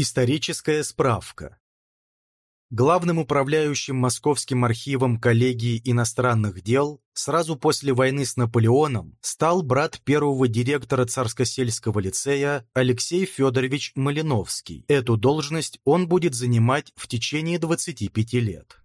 Историческая справка. Главным управляющим Московским архивом коллегии иностранных дел сразу после войны с Наполеоном стал брат первого директора Царскосельского лицея Алексей Федорович Малиновский. Эту должность он будет занимать в течение 25 лет.